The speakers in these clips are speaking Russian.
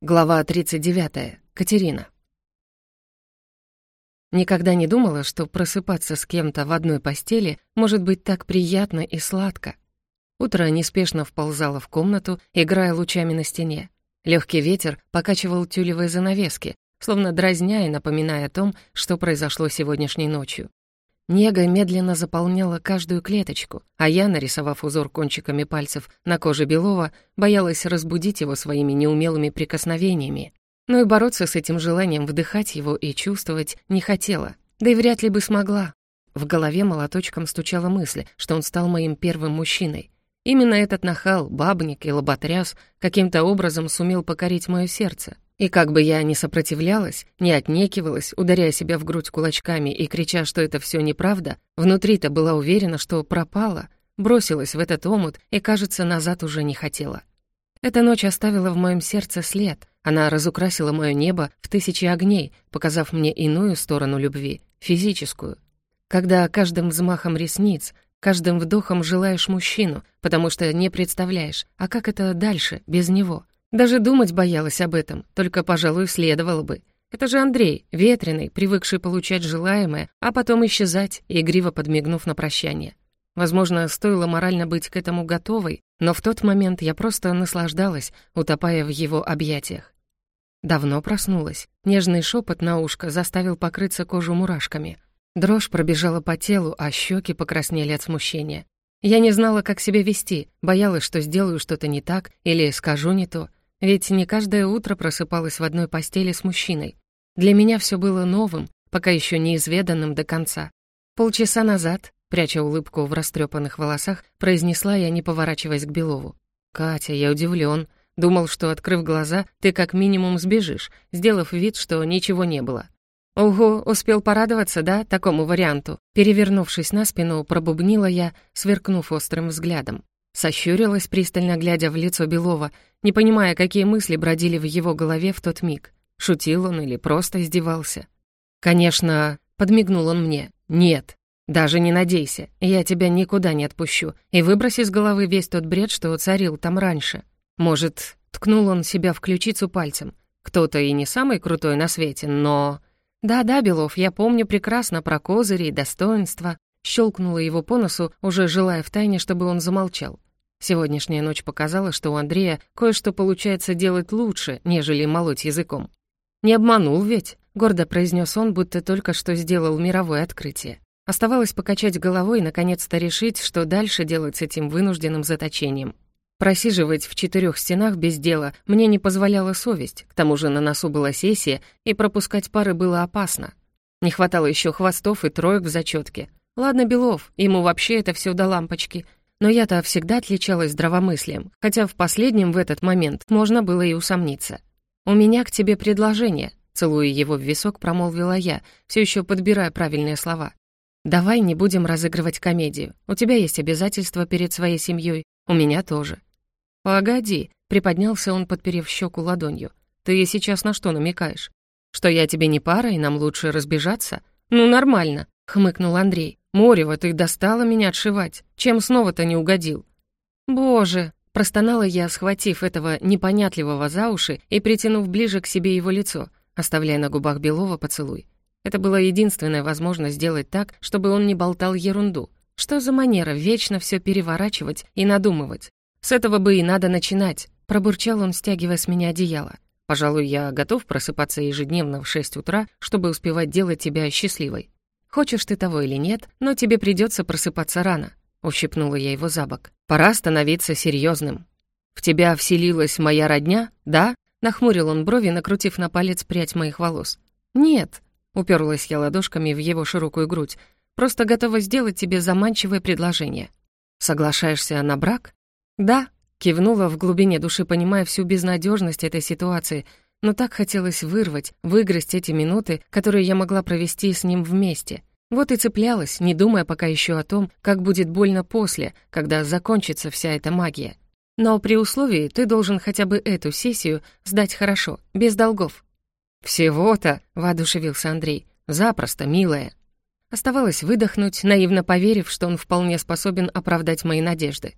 Глава 39. Катерина. Никогда не думала, что просыпаться с кем-то в одной постели может быть так приятно и сладко. Утро неспешно вползало в комнату, играя лучами на стене. Легкий ветер покачивал тюлевые занавески, словно дразня и напоминая о том, что произошло сегодняшней ночью. Нега медленно заполняла каждую клеточку, а я, нарисовав узор кончиками пальцев на коже Белова, боялась разбудить его своими неумелыми прикосновениями. Но и бороться с этим желанием вдыхать его и чувствовать не хотела, да и вряд ли бы смогла. В голове молоточком стучала мысль, что он стал моим первым мужчиной. Именно этот нахал, бабник и лоботряс каким-то образом сумел покорить мое сердце. И как бы я ни сопротивлялась, не отнекивалась, ударяя себя в грудь кулачками и крича, что это все неправда, внутри-то была уверена, что пропала, бросилась в этот омут и, кажется, назад уже не хотела. Эта ночь оставила в моем сердце след. Она разукрасила мое небо в тысячи огней, показав мне иную сторону любви, физическую. Когда каждым взмахом ресниц, каждым вдохом желаешь мужчину, потому что не представляешь, а как это дальше, без него — даже думать боялась об этом, только, пожалуй, следовало бы. Это же Андрей, ветреный, привыкший получать желаемое, а потом исчезать, игриво подмигнув на прощание. Возможно, стоило морально быть к этому готовой, но в тот момент я просто наслаждалась, утопая в его объятиях. Давно проснулась. Нежный шепот на ушко заставил покрыться кожу мурашками. Дрожь пробежала по телу, а щеки покраснели от смущения. Я не знала, как себя вести, боялась, что сделаю что-то не так или скажу не то. Ведь не каждое утро просыпалась в одной постели с мужчиной. Для меня все было новым, пока еще неизведанным до конца. Полчаса назад, пряча улыбку в растрепанных волосах, произнесла я, не поворачиваясь к Белову. «Катя, я удивлен. Думал, что, открыв глаза, ты как минимум сбежишь, сделав вид, что ничего не было». «Ого, успел порадоваться, да, такому варианту?» Перевернувшись на спину, пробубнила я, сверкнув острым взглядом. Сощурилась, пристально глядя в лицо Белова, не понимая, какие мысли бродили в его голове в тот миг. Шутил он или просто издевался. «Конечно», — подмигнул он мне, — «нет, даже не надейся, я тебя никуда не отпущу и выброси из головы весь тот бред, что царил там раньше. Может, ткнул он себя в ключицу пальцем. Кто-то и не самый крутой на свете, но... Да-да, Белов, я помню прекрасно про козыри и достоинства. Щелкнула его по носу, уже желая втайне, чтобы он замолчал. Сегодняшняя ночь показала, что у Андрея кое-что получается делать лучше, нежели молоть языком. «Не обманул ведь», — гордо произнес он, будто только что сделал мировое открытие. Оставалось покачать головой и наконец-то решить, что дальше делать с этим вынужденным заточением. Просиживать в четырех стенах без дела мне не позволяла совесть, к тому же на носу была сессия, и пропускать пары было опасно. Не хватало еще хвостов и троек в зачетке. Ладно, Белов, ему вообще это все до лампочки — но я-то всегда отличалась здравомыслием, хотя в последнем в этот момент можно было и усомниться. «У меня к тебе предложение», — целуя его в висок, промолвила я, все еще подбирая правильные слова. «Давай не будем разыгрывать комедию. У тебя есть обязательства перед своей семьей, у меня тоже». «Погоди», — приподнялся он, подперев щеку ладонью. «Ты сейчас на что намекаешь? Что я тебе не пара, и нам лучше разбежаться? Ну, нормально», — хмыкнул Андрей. «Морева, ты достала меня отшивать. Чем снова-то не угодил?» «Боже!» — простонала я, схватив этого непонятливого за уши и притянув ближе к себе его лицо, оставляя на губах Белова поцелуй. Это была единственная возможность сделать так, чтобы он не болтал ерунду. Что за манера вечно все переворачивать и надумывать? С этого бы и надо начинать, пробурчал он, стягивая с меня одеяло. Пожалуй, я готов просыпаться ежедневно в шесть утра, чтобы успевать делать тебя счастливой. Хочешь ты того или нет, но тебе придется просыпаться рано. Ущипнула я его за бок. Пора становиться серьезным. В тебя вселилась моя родня, да? Нахмурил он брови, накрутив на палец прядь моих волос. Нет, уперлась я ладошками в его широкую грудь. Просто готова сделать тебе заманчивое предложение. Соглашаешься на брак? Да, кивнула в глубине души, понимая всю безнадежность этой ситуации, но так хотелось вырвать, выгрызть эти минуты, которые я могла провести с ним вместе. Вот и цеплялась, не думая пока еще о том, как будет больно после, когда закончится вся эта магия. Но при условии ты должен хотя бы эту сессию сдать хорошо, без долгов. «Всего-то», — воодушевился Андрей, — «запросто, милая». Оставалось выдохнуть, наивно поверив, что он вполне способен оправдать мои надежды.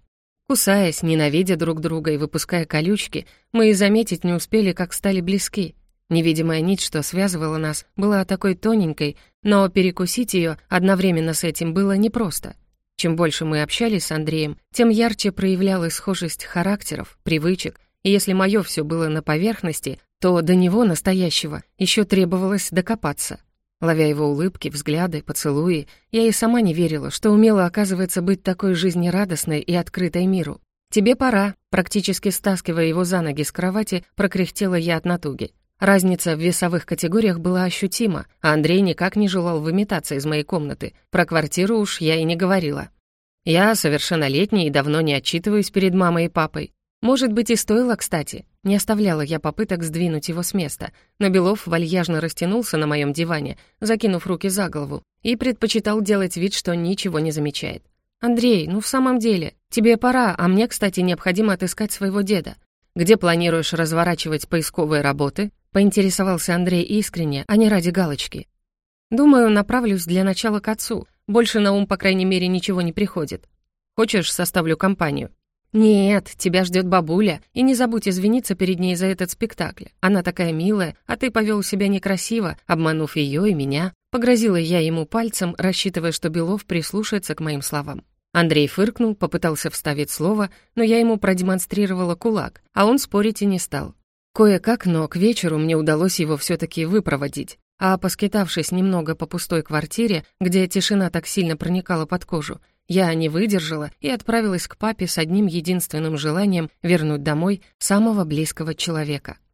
Кусаясь, ненавидя друг друга и выпуская колючки, мы и заметить не успели, как стали близки. Невидимая нить, что связывала нас, была такой тоненькой, но перекусить ее одновременно с этим было непросто. Чем больше мы общались с Андреем, тем ярче проявлялась схожесть характеров, привычек, и если мое все было на поверхности, то до него, настоящего, еще требовалось докопаться. Ловя его улыбки, взгляды, поцелуи, я и сама не верила, что умела, оказывается, быть такой жизнерадостной и открытой миру. «Тебе пора», практически стаскивая его за ноги с кровати, прокряхтела я от натуги. Разница в весовых категориях была ощутима, а Андрей никак не желал выметаться из моей комнаты. Про квартиру уж я и не говорила. Я совершеннолетний и давно не отчитываюсь перед мамой и папой. Может быть, и стоило, кстати. Не оставляла я попыток сдвинуть его с места, но Белов вальяжно растянулся на моем диване, закинув руки за голову, и предпочитал делать вид, что ничего не замечает. «Андрей, ну в самом деле, тебе пора, а мне, кстати, необходимо отыскать своего деда. Где планируешь разворачивать поисковые работы?» Поинтересовался Андрей искренне, а не ради галочки. «Думаю, направлюсь для начала к отцу. Больше на ум, по крайней мере, ничего не приходит. Хочешь, составлю компанию?» «Нет, тебя ждет бабуля, и не забудь извиниться перед ней за этот спектакль. Она такая милая, а ты повел себя некрасиво, обманув ее и меня». Погрозила я ему пальцем, рассчитывая, что Белов прислушается к моим словам. Андрей фыркнул, попытался вставить слово, но я ему продемонстрировала кулак, а он спорить и не стал. Кое-как, но к вечеру мне удалось его все-таки выпроводить. А поскитавшись немного по пустой квартире, где тишина так сильно проникала под кожу, я не выдержала и отправилась к папе с одним единственным желанием вернуть домой самого близкого человека —